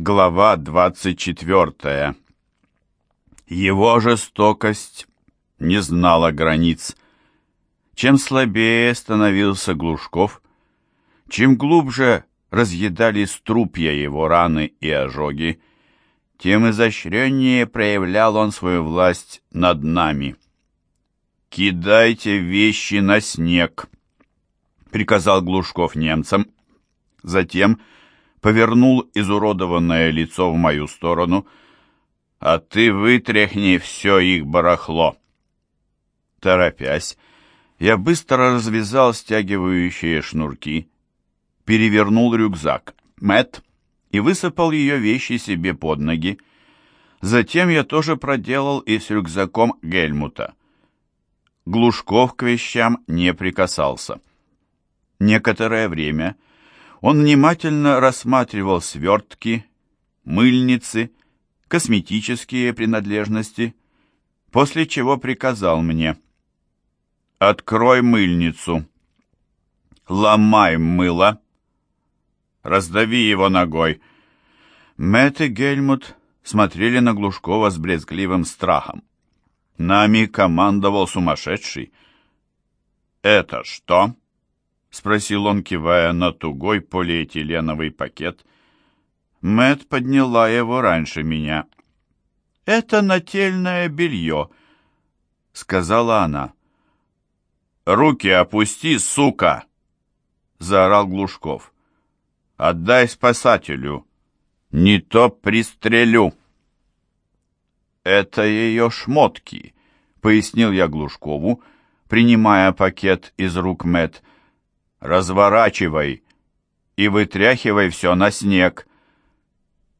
Глава 24. Его жестокость не знала границ. Чем слабее становился Глушков, чем глубже разъедали струпья его раны и ожоги, тем изощреннее проявлял он свою власть над нами. «Кидайте вещи на снег», — приказал Глушков немцам. Затем повернул изуродованное лицо в мою сторону, «А ты вытряхни все их барахло!» Торопясь, я быстро развязал стягивающие шнурки, перевернул рюкзак Мэт и высыпал ее вещи себе под ноги. Затем я тоже проделал и с рюкзаком Гельмута. Глушков к вещам не прикасался. Некоторое время он внимательно рассматривал свертки, мыльницы, косметические принадлежности, после чего приказал мне «Открой мыльницу, ломай мыло, раздави его ногой». Мэтт и Гельмут смотрели на Глушкова с брезгливым страхом. Нами командовал сумасшедший. «Это что?» — спросил он, кивая на тугой полиэтиленовый пакет. Мэт подняла его раньше меня. «Это нательное белье», — сказала она. «Руки опусти, сука!» — заорал Глушков. «Отдай спасателю, не то пристрелю». «Это ее шмотки», — пояснил я Глушкову, принимая пакет из рук Мэтт разворачивай и вытряхивай все на снег.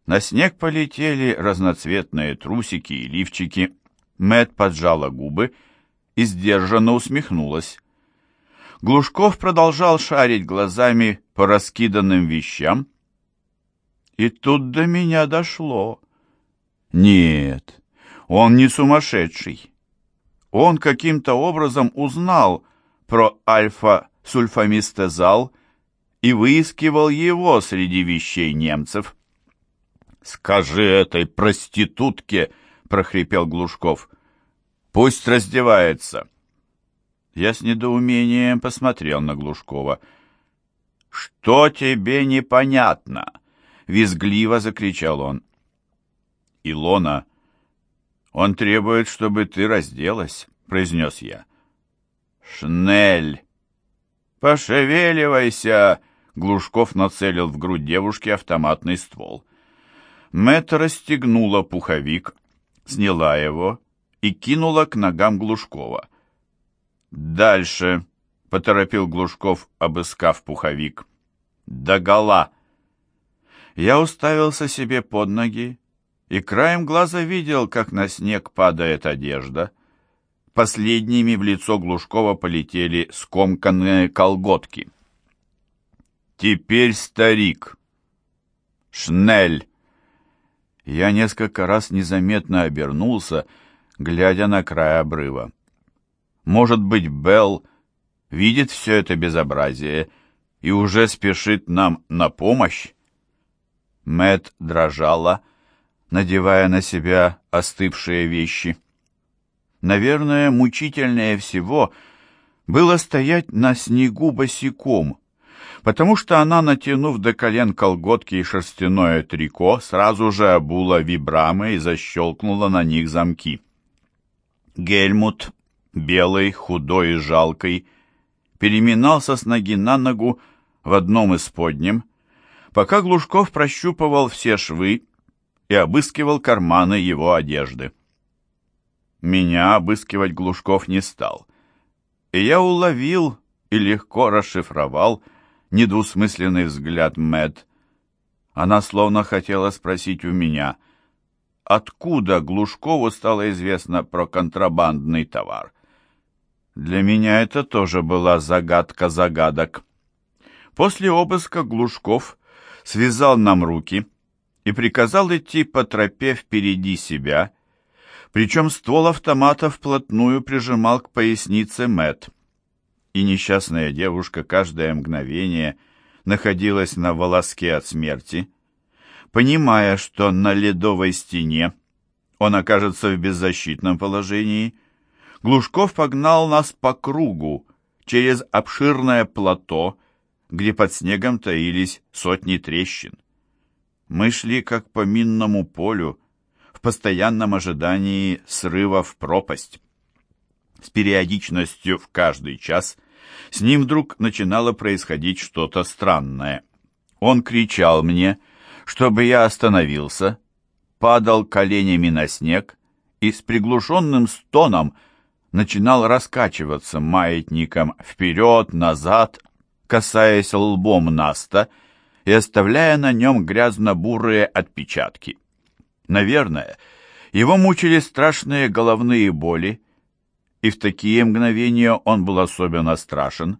На снег полетели разноцветные трусики и лифчики. Мэт поджала губы и сдержанно усмехнулась. Глушков продолжал шарить глазами по раскиданным вещам. И тут до меня дошло. Нет, он не сумасшедший. Он каким-то образом узнал про альфа сульфамистезал и выискивал его среди вещей немцев. «Скажи этой проститутке!» — прохрипел Глушков. «Пусть раздевается!» Я с недоумением посмотрел на Глушкова. «Что тебе непонятно?» — визгливо закричал он. «Илона, он требует, чтобы ты разделась», — произнес я. «Шнель!» «Пошевеливайся!» Глушков нацелил в грудь девушки автоматный ствол. Мэтт расстегнула пуховик, сняла его и кинула к ногам Глушкова. «Дальше!» — поторопил Глушков, обыскав пуховик. «Догола!» Я уставился себе под ноги и краем глаза видел, как на снег падает одежда. Последними в лицо Глушкова полетели скомканные колготки. «Теперь старик!» «Шнель!» Я несколько раз незаметно обернулся, глядя на край обрыва. Может быть, Белл видит все это безобразие и уже спешит нам на помощь? Мэт дрожала, надевая на себя остывшие вещи. Наверное, мучительнее всего было стоять на снегу босиком, потому что она, натянув до колен колготки и шерстяное трико, сразу же обула вибрамы и защелкнула на них замки. Гельмут, белый, худой и жалкий, переминался с ноги на ногу в одном из подним, пока Глушков прощупывал все швы и обыскивал карманы его одежды. Меня обыскивать Глушков не стал. И я уловил и легко расшифровал недвусмысленный взгляд Мэт. Она словно хотела спросить у меня, откуда Глушкову стало известно про контрабандный товар. Для меня это тоже была загадка загадок. После обыска Глушков связал нам руки и приказал идти по тропе впереди себя причем ствол автомата вплотную прижимал к пояснице Мэт. И несчастная девушка каждое мгновение находилась на волоске от смерти. Понимая, что на ледовой стене он окажется в беззащитном положении, Глушков погнал нас по кругу через обширное плато, где под снегом таились сотни трещин. Мы шли как по минному полю, в постоянном ожидании срыва в пропасть. С периодичностью в каждый час с ним вдруг начинало происходить что-то странное. Он кричал мне, чтобы я остановился, падал коленями на снег и с приглушенным стоном начинал раскачиваться маятником вперед-назад, касаясь лбом Наста и оставляя на нем грязно-бурые отпечатки. Наверное, его мучили страшные головные боли, и в такие мгновения он был особенно страшен,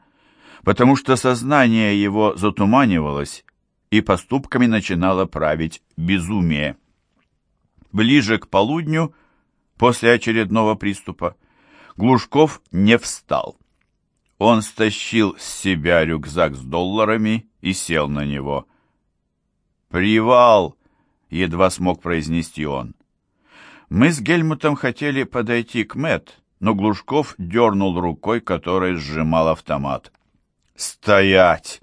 потому что сознание его затуманивалось, и поступками начинало править безумие. Ближе к полудню, после очередного приступа, Глушков не встал. Он стащил с себя рюкзак с долларами и сел на него. «Привал!» — едва смог произнести он. Мы с Гельмутом хотели подойти к Мэт, но Глушков дернул рукой, которой сжимал автомат. «Стоять!»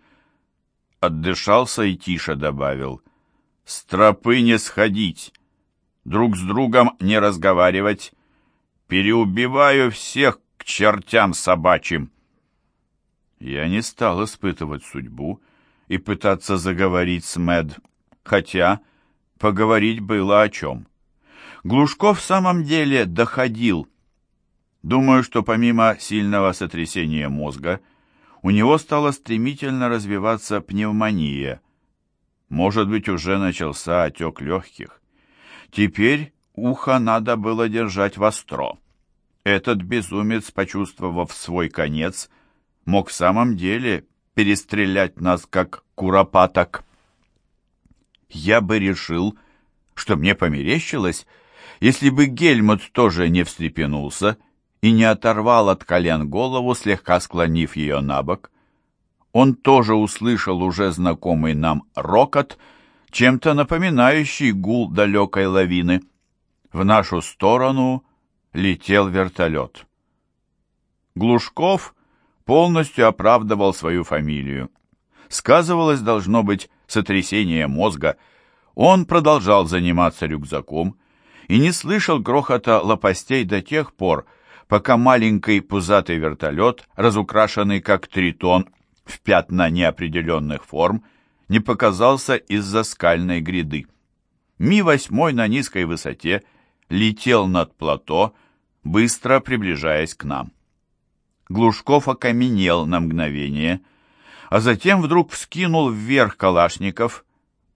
Отдышался и тише добавил. «С тропы не сходить, друг с другом не разговаривать. Переубиваю всех к чертям собачьим!» Я не стал испытывать судьбу и пытаться заговорить с Мэд, хотя поговорить было о чем. Глушков в самом деле доходил. Думаю, что помимо сильного сотрясения мозга, у него стала стремительно развиваться пневмония. Может быть, уже начался отек легких. Теперь ухо надо было держать востро. Этот безумец, почувствовав свой конец, мог в самом деле перестрелять нас, как куропаток. Я бы решил, что мне померещилось, если бы Гельмут тоже не встрепенулся и не оторвал от колен голову, слегка склонив ее на бок. Он тоже услышал уже знакомый нам рокот, чем-то напоминающий гул далекой лавины. В нашу сторону летел вертолет. Глушков полностью оправдывал свою фамилию. Сказывалось, должно быть, сотрясение мозга. Он продолжал заниматься рюкзаком и не слышал грохота лопастей до тех пор, пока маленький пузатый вертолет, разукрашенный как тритон в пятна неопределенных форм, не показался из-за скальной гряды. Ми-8 на низкой высоте летел над плато, быстро приближаясь к нам. Глушков окаменел на мгновение, а затем вдруг вскинул вверх калашников,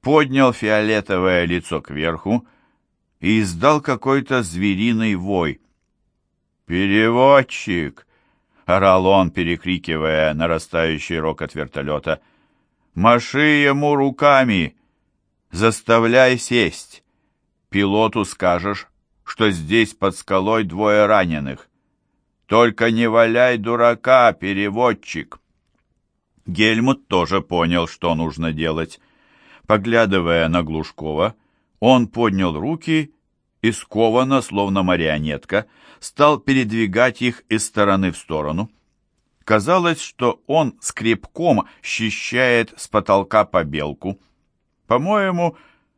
поднял фиолетовое лицо кверху и издал какой-то звериный вой. «Переводчик!» — орал он, перекрикивая нарастающий рокот вертолета. «Маши ему руками! Заставляй сесть! Пилоту скажешь, что здесь под скалой двое раненых. Только не валяй дурака, переводчик!» Гельмут тоже понял, что нужно делать. Поглядывая на Глушкова, он поднял руки и скованно, словно марионетка, стал передвигать их из стороны в сторону. Казалось, что он скребком счищает с потолка побелку. По-моему,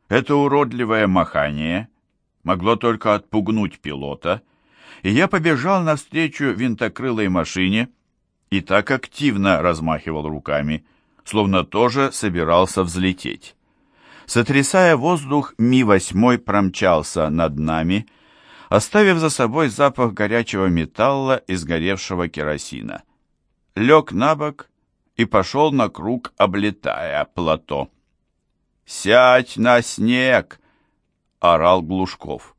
это уродливое махание могло только отпугнуть пилота, и я побежал навстречу винтокрылой машине и так активно размахивал руками, словно тоже собирался взлететь. Сотрясая воздух, Ми-8 промчался над нами, оставив за собой запах горячего металла и сгоревшего керосина. Лег на бок и пошел на круг, облетая плато. «Сядь на снег!» — орал Глушков.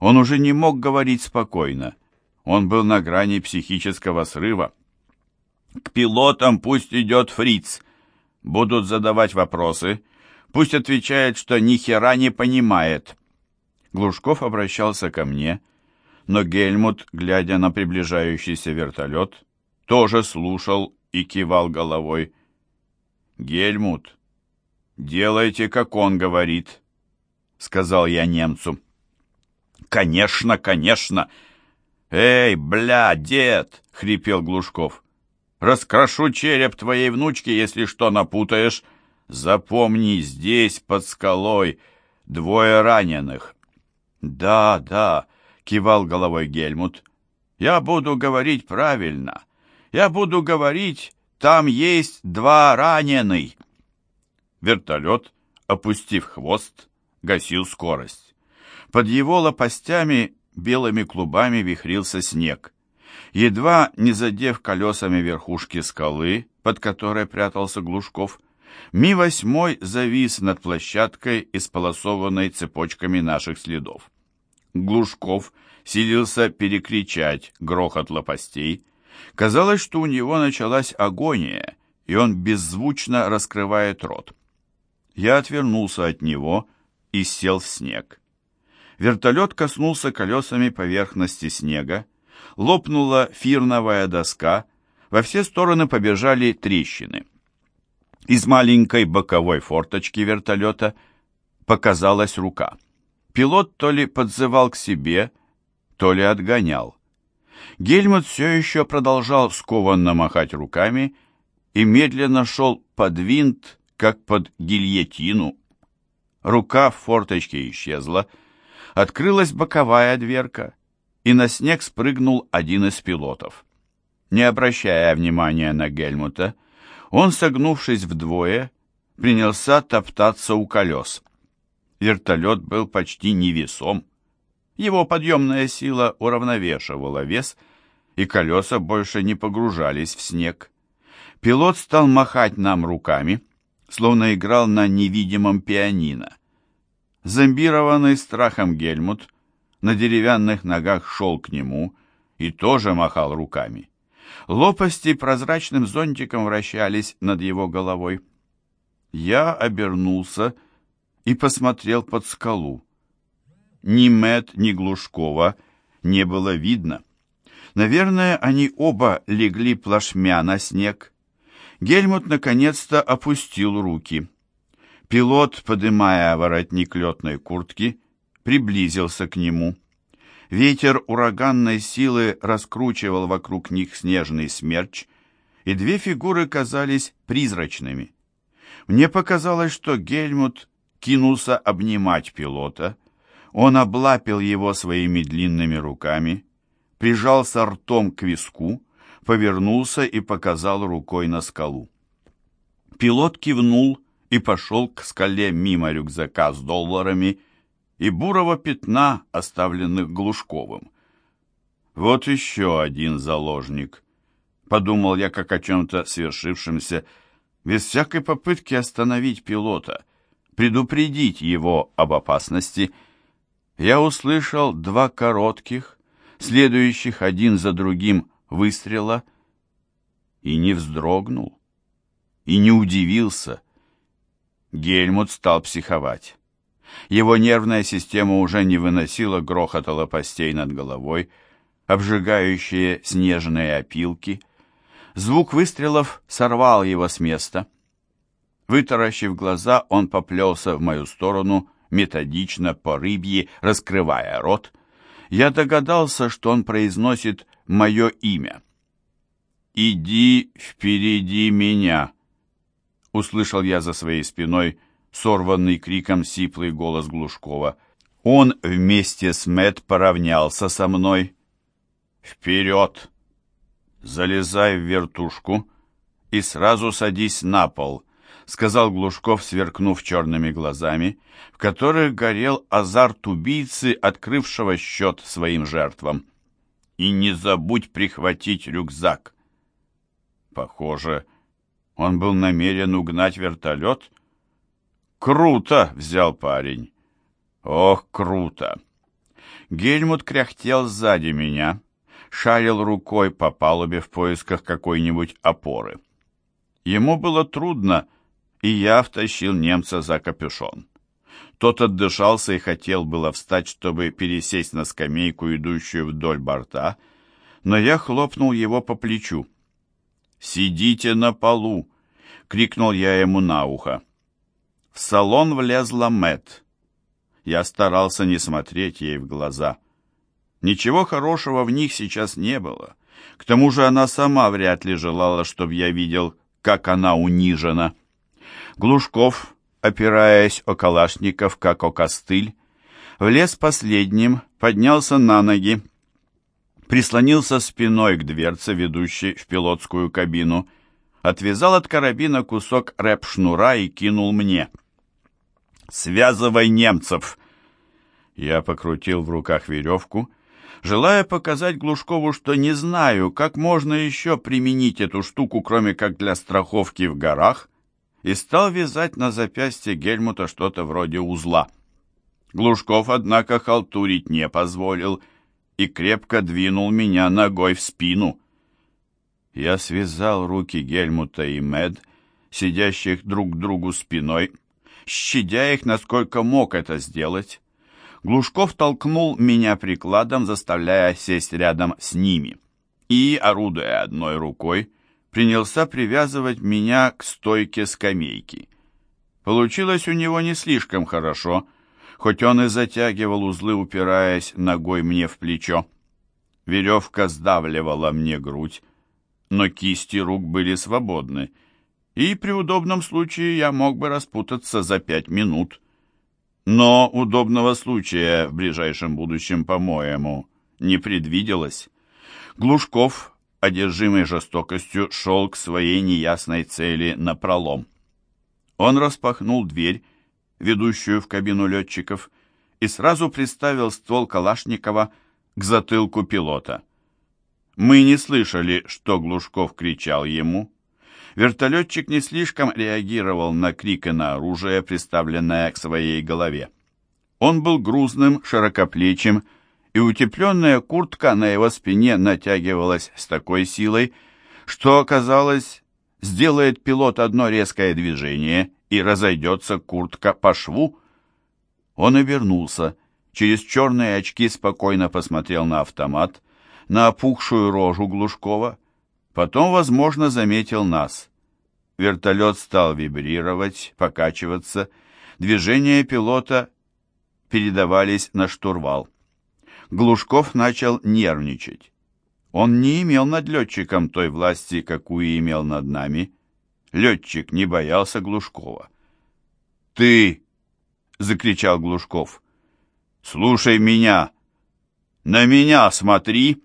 Он уже не мог говорить спокойно. Он был на грани психического срыва. «К пилотам пусть идет фриц. Будут задавать вопросы. Пусть отвечает, что ни хера не понимает». Глушков обращался ко мне, но Гельмут, глядя на приближающийся вертолет, тоже слушал и кивал головой. «Гельмут, делайте, как он говорит», сказал я немцу. «Конечно, конечно!» «Эй, бля, дед!» — хрипел Глушков. «Раскрошу череп твоей внучки, если что напутаешь. Запомни, здесь, под скалой, двое раненых». «Да, да», — кивал головой Гельмут. «Я буду говорить правильно. Я буду говорить, там есть два раненых». Вертолет, опустив хвост, гасил скорость. Под его лопастями белыми клубами вихрился снег. Едва не задев колесами верхушки скалы, под которой прятался Глушков, Ми-8 завис над площадкой, исполосованной цепочками наших следов. Глушков силился перекричать грохот лопастей. Казалось, что у него началась агония, и он беззвучно раскрывает рот. Я отвернулся от него и сел в снег. Вертолет коснулся колесами поверхности снега, лопнула фирновая доска, во все стороны побежали трещины. Из маленькой боковой форточки вертолета показалась рука. Пилот то ли подзывал к себе, то ли отгонял. Гельмут все еще продолжал скованно махать руками и медленно шел под винт, как под гильотину. Рука в форточке исчезла, открылась боковая дверка, и на снег спрыгнул один из пилотов. Не обращая внимания на Гельмута, он, согнувшись вдвое, принялся топтаться у колес. Вертолет был почти невесом. Его подъемная сила уравновешивала вес, и колеса больше не погружались в снег. Пилот стал махать нам руками, словно играл на невидимом пианино. Зомбированный страхом Гельмут на деревянных ногах шел к нему и тоже махал руками. Лопасти прозрачным зонтиком вращались над его головой. Я обернулся и посмотрел под скалу. Ни Мэт, ни Глушкова не было видно. Наверное, они оба легли плашмя на снег. Гельмут наконец-то опустил руки. Пилот, подымая воротник летной куртки, приблизился к нему. Ветер ураганной силы раскручивал вокруг них снежный смерч, и две фигуры казались призрачными. Мне показалось, что Гельмут кинулся обнимать пилота. Он облапил его своими длинными руками, прижался ртом к виску, повернулся и показал рукой на скалу. Пилот кивнул и пошел к скале мимо рюкзака с долларами и бурого пятна, оставленных Глушковым. «Вот еще один заложник», — подумал я как о чем-то свершившемся, без всякой попытки остановить пилота, предупредить его об опасности. Я услышал два коротких, следующих один за другим выстрела, и не вздрогнул, и не удивился — Гельмут стал психовать. Его нервная система уже не выносила грохота лопастей над головой, обжигающие снежные опилки. Звук выстрелов сорвал его с места. Вытаращив глаза, он поплелся в мою сторону, методично по рыбье, раскрывая рот. Я догадался, что он произносит мое имя. «Иди впереди меня», услышал я за своей спиной сорванный криком сиплый голос Глушкова. Он вместе с Мэт поравнялся со мной. «Вперед! Залезай в вертушку и сразу садись на пол», — сказал Глушков, сверкнув черными глазами, в которых горел азарт убийцы, открывшего счет своим жертвам. «И не забудь прихватить рюкзак». Похоже, он был намерен угнать вертолет? Круто взял парень. Ох, круто. Гельмут кряхтел сзади меня, шарил рукой по палубе в поисках какой-нибудь опоры. Ему было трудно, и я втащил немца за капюшон. Тот отдышался и хотел было встать, чтобы пересесть на скамейку, идущую вдоль борта, но я хлопнул его по плечу. «Сидите на полу!» — крикнул я ему на ухо. В салон влезла Мэт. Я старался не смотреть ей в глаза. Ничего хорошего в них сейчас не было. К тому же она сама вряд ли желала, чтобы я видел, как она унижена. Глушков, опираясь о калашников, как о костыль, влез последним, поднялся на ноги, прислонился спиной к дверце, ведущей в пилотскую кабину, отвязал от карабина кусок рэп-шнура и кинул мне. «Связывай немцев!» Я покрутил в руках веревку, желая показать Глушкову, что не знаю, как можно еще применить эту штуку, кроме как для страховки в горах, и стал вязать на запястье Гельмута что-то вроде узла. Глушков, однако, халтурить не позволил и крепко двинул меня ногой в спину. Я связал руки Гельмута и Мед, сидящих друг к другу спиной, щадя их, насколько мог это сделать. Глушков толкнул меня прикладом, заставляя сесть рядом с ними, и, орудуя одной рукой, принялся привязывать меня к стойке скамейки. Получилось у него не слишком хорошо, хоть он и затягивал узлы, упираясь ногой мне в плечо. Веревка сдавливала мне грудь, но кисти рук были свободны, и при удобном случае я мог бы распутаться за пять минут. Но удобного случая в ближайшем будущем, по-моему, не предвиделось. Глушков одержимый жестокостью, шел к своей неясной цели на пролом. Он распахнул дверь, ведущую в кабину летчиков, и сразу приставил ствол Калашникова к затылку пилота. Мы не слышали, что Глушков кричал ему. Вертолетчик не слишком реагировал на крик и на оружие, приставленное к своей голове. Он был грузным, широкоплечим, и утепленная куртка на его спине натягивалась с такой силой, что, казалось, сделает пилот одно резкое движение и разойдется куртка по шву. Он обернулся, через черные очки спокойно посмотрел на автомат, на опухшую рожу Глушкова, потом, возможно, заметил нас. Вертолет стал вибрировать, покачиваться, движения пилота передавались на штурвал. Глушков начал нервничать. Он не имел над летчиком той власти, какую имел над нами. Летчик не боялся Глушкова. «Ты!» — закричал Глушков. «Слушай меня! На меня смотри!»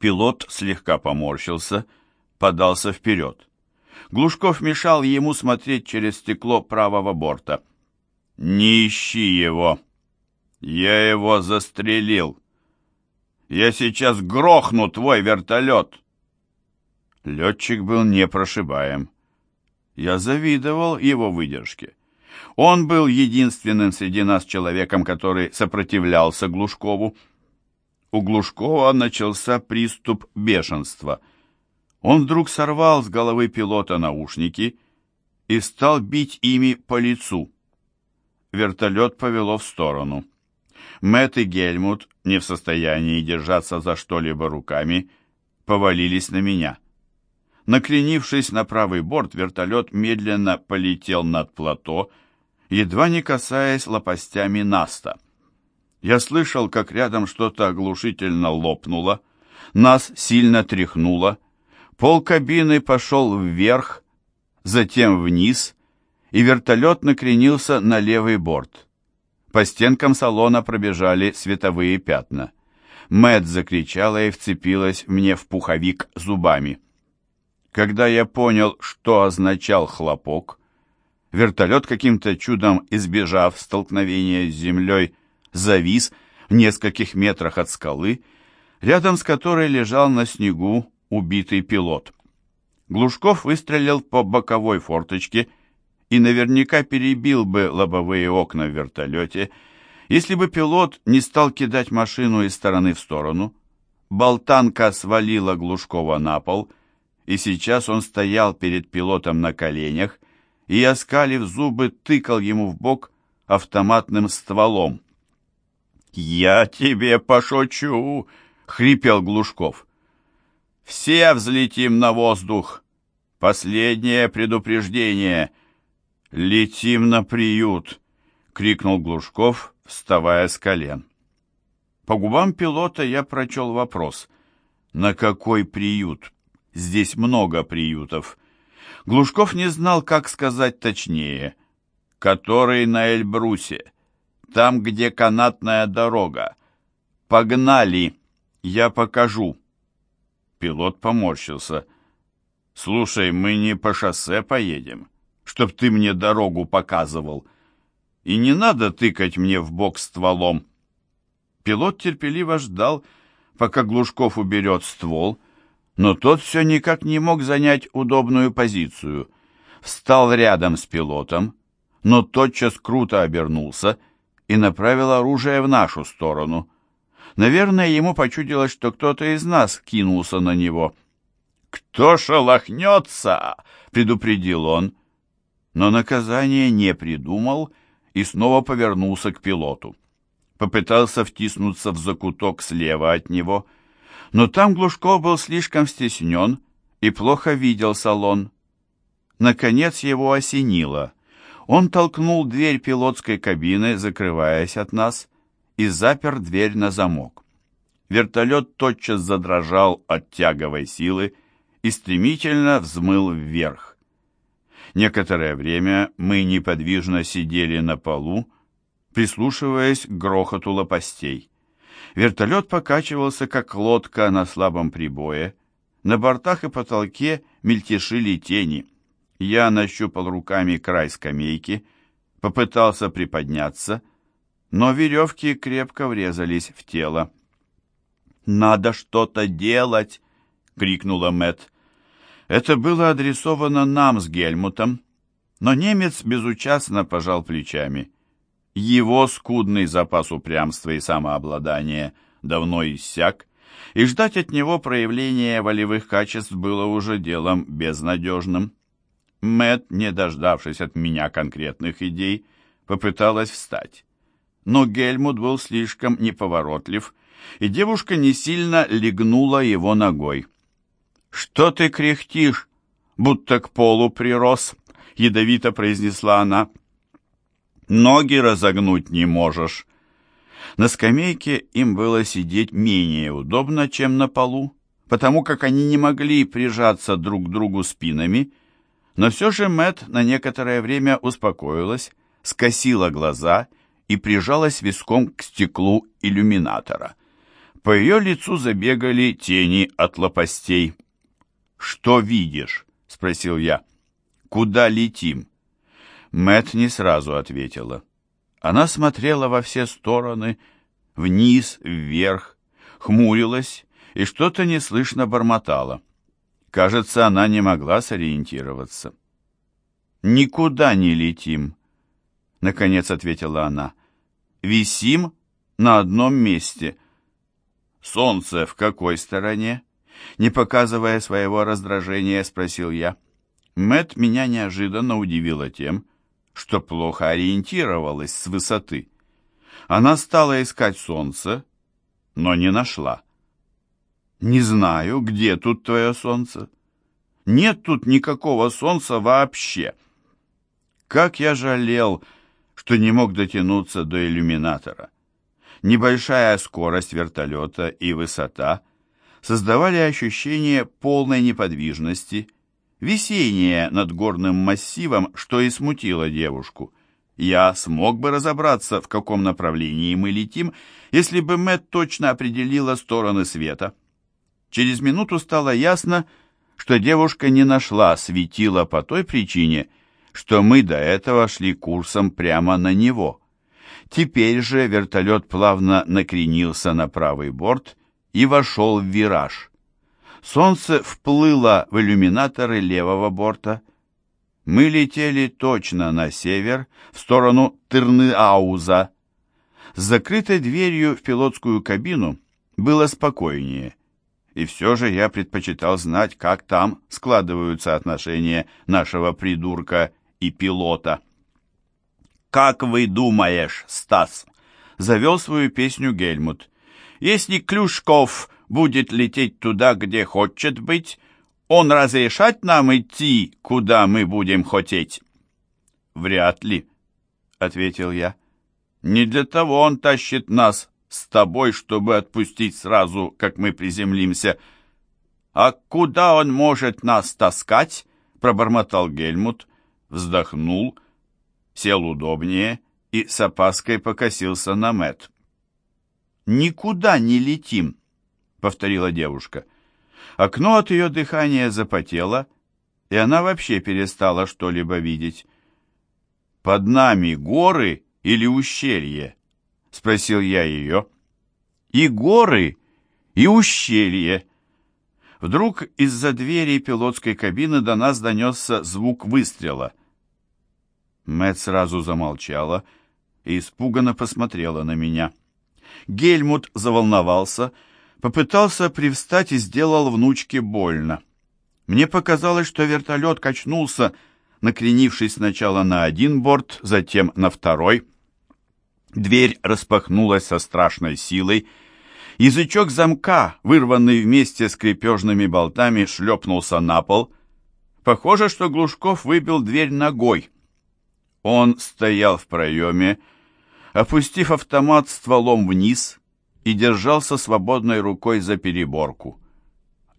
Пилот слегка поморщился, подался вперед. Глушков мешал ему смотреть через стекло правого борта. «Не ищи его!» Я его застрелил. Я сейчас грохну твой вертолет. Летчик был непрошибаем. Я завидовал его выдержке. Он был единственным среди нас человеком, который сопротивлялся Глушкову. У Глушкова начался приступ бешенства. Он вдруг сорвал с головы пилота наушники и стал бить ими по лицу. Вертолет повело в сторону. Мэтт и Гельмут, не в состоянии держаться за что-либо руками, повалились на меня. Накренившись на правый борт, вертолет медленно полетел над плато, едва не касаясь лопастями наста. Я слышал, как рядом что-то оглушительно лопнуло, нас сильно тряхнуло, пол кабины пошел вверх, затем вниз, и вертолет накренился на левый борт. По стенкам салона пробежали световые пятна. Мэт закричала и вцепилась мне в пуховик зубами. Когда я понял, что означал хлопок, вертолет, каким-то чудом избежав столкновения с землей, завис в нескольких метрах от скалы, рядом с которой лежал на снегу убитый пилот. Глушков выстрелил по боковой форточке и наверняка перебил бы лобовые окна в вертолете, если бы пилот не стал кидать машину из стороны в сторону. Болтанка свалила Глушкова на пол, и сейчас он стоял перед пилотом на коленях и, оскалив зубы, тыкал ему в бок автоматным стволом. «Я тебе пошучу!» — хрипел Глушков. «Все взлетим на воздух! Последнее предупреждение!» «Летим на приют!» — крикнул Глушков, вставая с колен. По губам пилота я прочел вопрос. «На какой приют? Здесь много приютов». Глушков не знал, как сказать точнее. «Который на Эльбрусе. Там, где канатная дорога. Погнали! Я покажу». Пилот поморщился. «Слушай, мы не по шоссе поедем, чтоб ты мне дорогу показывал. И не надо тыкать мне в бок стволом». Пилот терпеливо ждал, пока Глушков уберет ствол, но тот все никак не мог занять удобную позицию. Встал рядом с пилотом, но тотчас круто обернулся и направил оружие в нашу сторону. Наверное, ему почудилось, что кто-то из нас кинулся на него. «Кто шелохнется?» — предупредил он. Но наказание не придумал и снова повернулся к пилоту попытался втиснуться в закуток слева от него, но там Глушков был слишком стеснен и плохо видел салон. Наконец его осенило. Он толкнул дверь пилотской кабины, закрываясь от нас, и запер дверь на замок. Вертолет тотчас задрожал от тяговой силы и стремительно взмыл вверх. Некоторое время мы неподвижно сидели на полу, прислушиваясь к грохоту лопастей. Вертолет покачивался, как лодка на слабом прибое. На бортах и потолке мельтешили тени. Я нащупал руками край скамейки, попытался приподняться, но веревки крепко врезались в тело. «Надо что-то делать!» — крикнула Мэт. Это было адресовано нам с Гельмутом, но немец безучастно пожал плечами. Его скудный запас упрямства и самообладания давно иссяк, и ждать от него проявления волевых качеств было уже делом безнадежным. Мэт, не дождавшись от меня конкретных идей, попыталась встать. Но Гельмут был слишком неповоротлив, и девушка не сильно легнула его ногой. «Что ты кряхтишь, будто к полу прирос?» — ядовито произнесла она ноги разогнуть не можешь. На скамейке им было сидеть менее удобно, чем на полу, потому как они не могли прижаться друг к другу спинами, но все же Мэт на некоторое время успокоилась, скосила глаза и прижалась виском к стеклу иллюминатора. По ее лицу забегали тени от лопастей. «Что видишь?» — спросил я. «Куда летим?» Мэт не сразу ответила. Она смотрела во все стороны, вниз, вверх, хмурилась и что-то неслышно бормотала. Кажется, она не могла сориентироваться. «Никуда не летим», — наконец ответила она. «Висим на одном месте». «Солнце в какой стороне?» Не показывая своего раздражения, спросил я. Мэт меня неожиданно удивила тем, что плохо ориентировалась с высоты. Она стала искать солнце, но не нашла. «Не знаю, где тут твое солнце. Нет тут никакого солнца вообще». Как я жалел, что не мог дотянуться до иллюминатора. Небольшая скорость вертолета и высота создавали ощущение полной неподвижности – висение над горным массивом, что и смутило девушку. Я смог бы разобраться, в каком направлении мы летим, если бы Мэтт точно определила стороны света. Через минуту стало ясно, что девушка не нашла светила по той причине, что мы до этого шли курсом прямо на него. Теперь же вертолет плавно накренился на правый борт и вошел в вираж. Солнце вплыло в иллюминаторы левого борта. Мы летели точно на север, в сторону Тырныауза. С закрытой дверью в пилотскую кабину было спокойнее. И все же я предпочитал знать, как там складываются отношения нашего придурка и пилота. «Как вы думаешь, Стас?» — завел свою песню Гельмут. «Если Клюшков будет лететь туда, где хочет быть, он разрешать нам идти, куда мы будем хотеть? Вряд ли. ответил я. «Не для того он тащит нас с тобой, чтобы отпустить сразу, как мы приземлимся». «А куда он может нас таскать?» — пробормотал Гельмут, вздохнул, сел удобнее и с опаской покосился на Мэт. «Никуда не летим», — повторила девушка. Окно от ее дыхания запотело, и она вообще перестала что-либо видеть. «Под нами горы или ущелье?» — спросил я ее. «И горы, и ущелье». Вдруг из-за двери пилотской кабины до нас донесся звук выстрела. Мэт сразу замолчала и испуганно посмотрела на меня. Гельмут заволновался, попытался привстать и сделал внучке больно. Мне показалось, что вертолет качнулся, накренившись сначала на один борт, затем на второй. Дверь распахнулась со страшной силой. Язычок замка, вырванный вместе с крепежными болтами, шлепнулся на пол. Похоже, что Глушков выбил дверь ногой. Он стоял в проеме, опустив автомат стволом вниз и держался свободной рукой за переборку.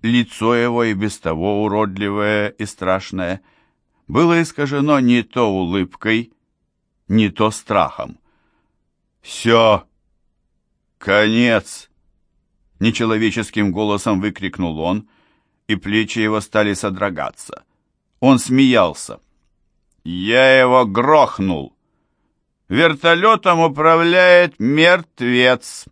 Лицо его и без того уродливое и страшное было искажено не то улыбкой, не то страхом. «Все! Конец!» Нечеловеческим голосом выкрикнул он, и плечи его стали содрогаться. Он смеялся. «Я его грохнул!» Вертолетом управляет мертвец.